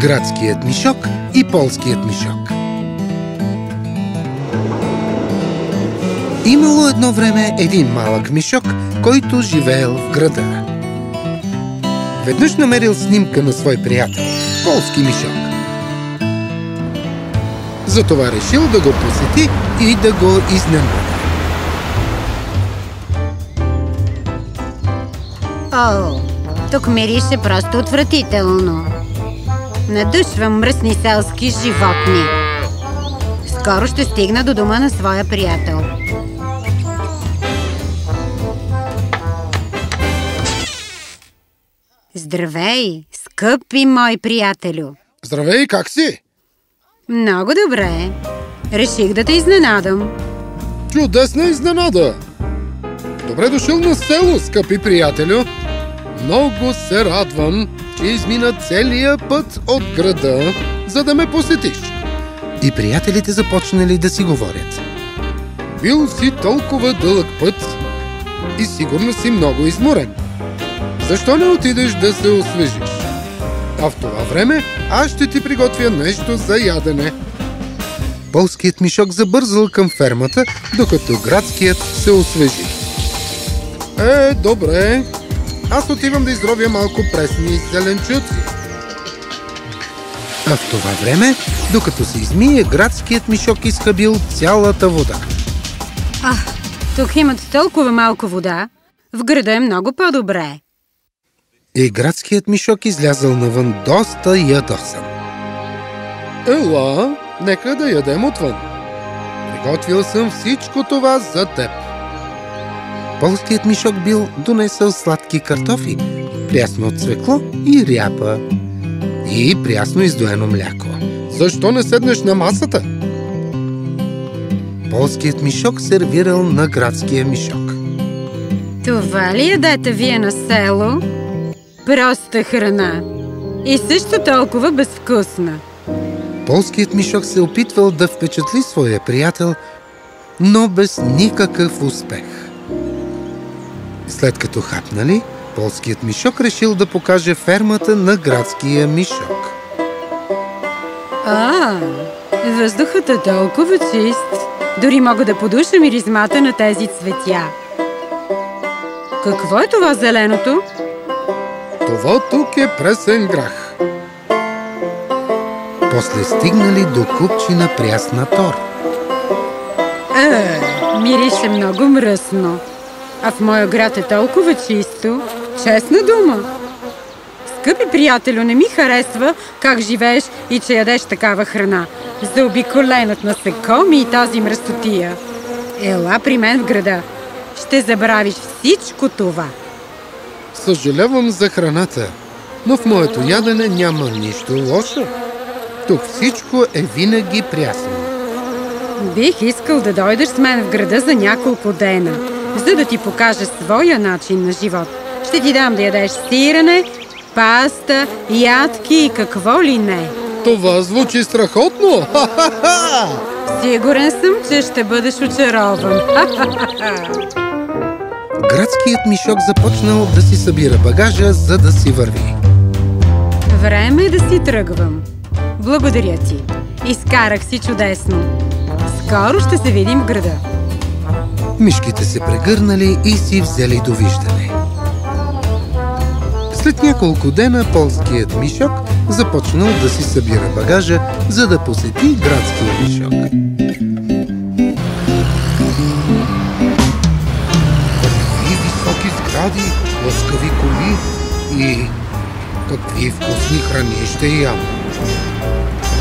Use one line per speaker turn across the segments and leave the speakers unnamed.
Градският мишок и полският мишок Имало едно време един малък мишок, който живеел в града. Веднъж намерил снимка на свой приятел, полски мишок. Затова решил да го посети и да го изненада.
О, тук мирише просто отвратително. Надушвам мръсни селски животни. Скоро ще стигна до дома на своя приятел. Здравей, скъпи мой приятелю!
Здравей, как си?
Много добре. Реших да те изненадам.
Чудесна изненада! Добре дошъл на село, скъпи приятелю! Много се радвам, че измина целия път от града, за да ме посетиш. И приятелите започнали да си говорят. Бил си толкова дълъг път и сигурно си много изморен. Защо не отидеш да се освежиш? А в това време аз ще ти приготвя нещо за ядене. Полският мишок забързал към фермата, докато градският се освежи. Е, добре. Аз отивам да изровя малко пресни зеленчуци. А в това време, докато се измие, градският мишок изхабил цялата вода.
А, тук имат толкова малко вода. В града е много по-добре.
И градският мишок излязъл навън доста ядосан. Ела, нека да ядем отвън. Приготвил съм всичко това за теб. Полският мишок бил донесъл сладки картофи, прясно цвекло и ряпа и прясно издоено мляко. Защо не седнеш на масата? Полският мишок сервирал на градския мишок.
Това ли ядете вие на село? Проста храна. И също толкова безвкусна.
Полският мишок се опитвал да впечатли своя приятел, но без никакъв успех. След като хапнали, полският мишок решил да покаже фермата на градския мишок.
А, въздухът е толкова чист. Дори мога да подуша миризмата на тези цветя. Какво е това зеленото?
Това тук е пресен грах. После стигнали до купчина прясна тор.
Е, мирише много мръсно. А в моя град е толкова чисто. Честна дума. Скъпи приятелю, не ми харесва как живееш и че ядеш такава храна. Заобиколен от насекоми и тази мръсотия. Ела при мен в града. Ще забравиш всичко това.
Съжалявам за храната, но в моето ядене няма нищо лошо. Тук всичко е винаги прясно.
Бих искал да дойдеш с мен в града за няколко дена, за да ти покажа своя начин на живот. Ще ти дам да ядеш сирене, паста, ядки и какво ли не.
Това звучи страхотно! Ха-ха-ха!
Сигурен съм, че ще бъдеш очарован.
Градският мишок започнал да си събира багажа, за да си върви.
Време е да си тръгвам. Благодаря ти. Изкарах си чудесно. Скоро ще се видим в града.
Мишките се прегърнали и си взели довиждане. След няколко дена полският мишок започнал да си събира багажа, за да посети градския мишок. Какви високи сгради, лъскави коли и какви вкусни храни ще ям.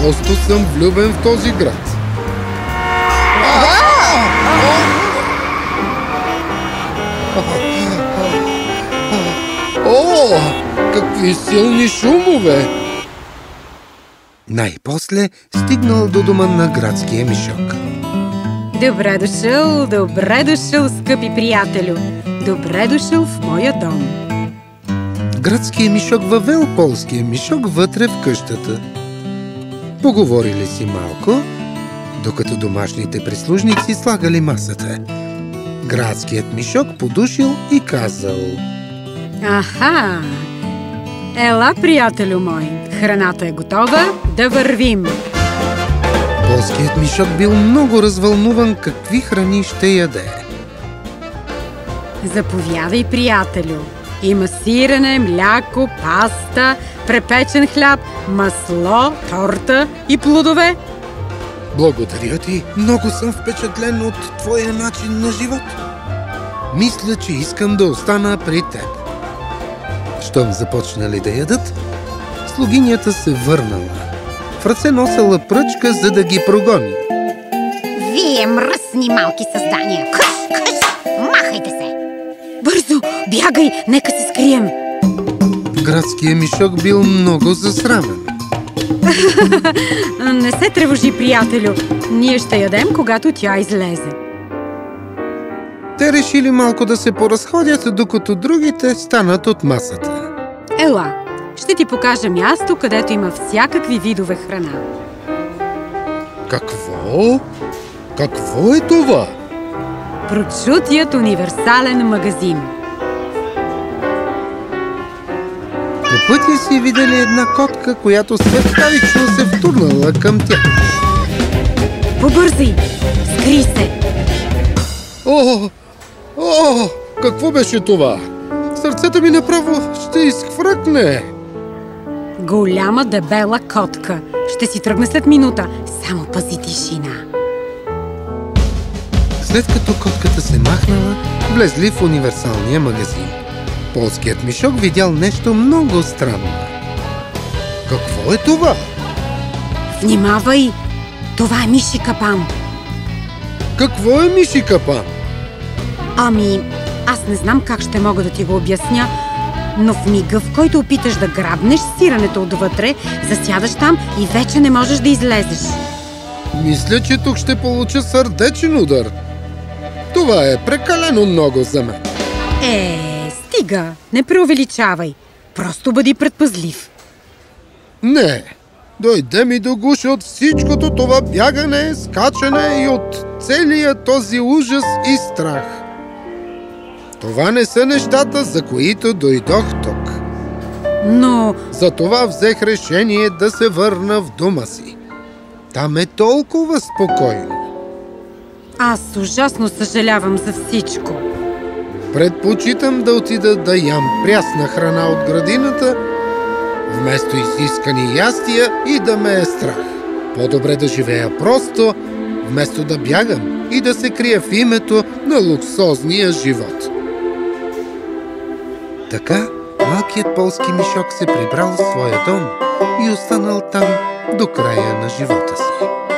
Просто съм влюбен в този град. Какви силни шумове! Най-после стигнал до дома на градския мишок.
Добре дошъл, добре дошъл, скъпи приятелю. Добре дошъл в моя дом.
Градския мишок въвел полския мишок вътре в къщата. Поговорили си малко, докато домашните прислужници слагали масата. Градският мишок подушил и казал
Аха! Ела, приятелю мой, храната е готова, да вървим.
Полският мишок бил много развълнуван какви храни ще яде.
Заповядай, приятелю. Има сирене, мляко, паста, препечен хляб, масло, торта и плодове.
Благодаря ти. Много съм впечатлен от твоя начин на живот. Мисля, че искам да остана при теб. Щом започнали да ядат, слугинята се върнала. В ръце носела пръчка, за да ги прогони.
Вие мръсни малки създания! Къш, къш! Махайте се!
Бързо, бягай, нека се скрием.
Градския мишок бил много засрамен.
Не се тревожи, приятелю. Ние ще ядем, когато тя излезе.
Те решили малко да се поразходят, докато другите станат от масата.
Ела, ще ти покажа място, където има всякакви видове храна.
Какво? Какво е това?
Прочутият универсален магазин.
По пътя си видели една котка, която светкавично се втурнала към тях.
Побързай! Скри се!
О, о, какво беше това? Сърцето ми направо ще изхвръкне.
Голяма дебела котка. Ще си тръгне след минута. Само пази тишина.
След като котката се махнала, влезли в универсалния магазин. Полският мишок видял нещо много странно. Какво е това?
Внимавай! Това е миши капан.
Какво е миши капан?
Ами, аз не знам как ще мога да ти го обясня, но в мига, в който опиташ да грабнеш сирането отвътре, засядаш там и вече не можеш да излезеш.
Мисля, че тук ще получа сърдечен удар. Това е прекалено много за мен.
Е, стига! Не преувеличавай. Просто бъди предпазлив.
Не, дойде ми до гуша от всичкото това бягане, скачане и от целия този ужас и страх. Това не са нещата, за които дойдох тук.
Но
Затова взех решение да се върна в дома си. Там е толкова спокойно.
аз ужасно съжалявам за всичко.
Предпочитам да отида да ям прясна храна от градината, вместо изискани ястия и да ме е страх. По-добре да живея просто, вместо да бягам и да се крия в името на луксозния живот. Така малкият полски мишок се прибрал в своя дом и останал там до края на живота си.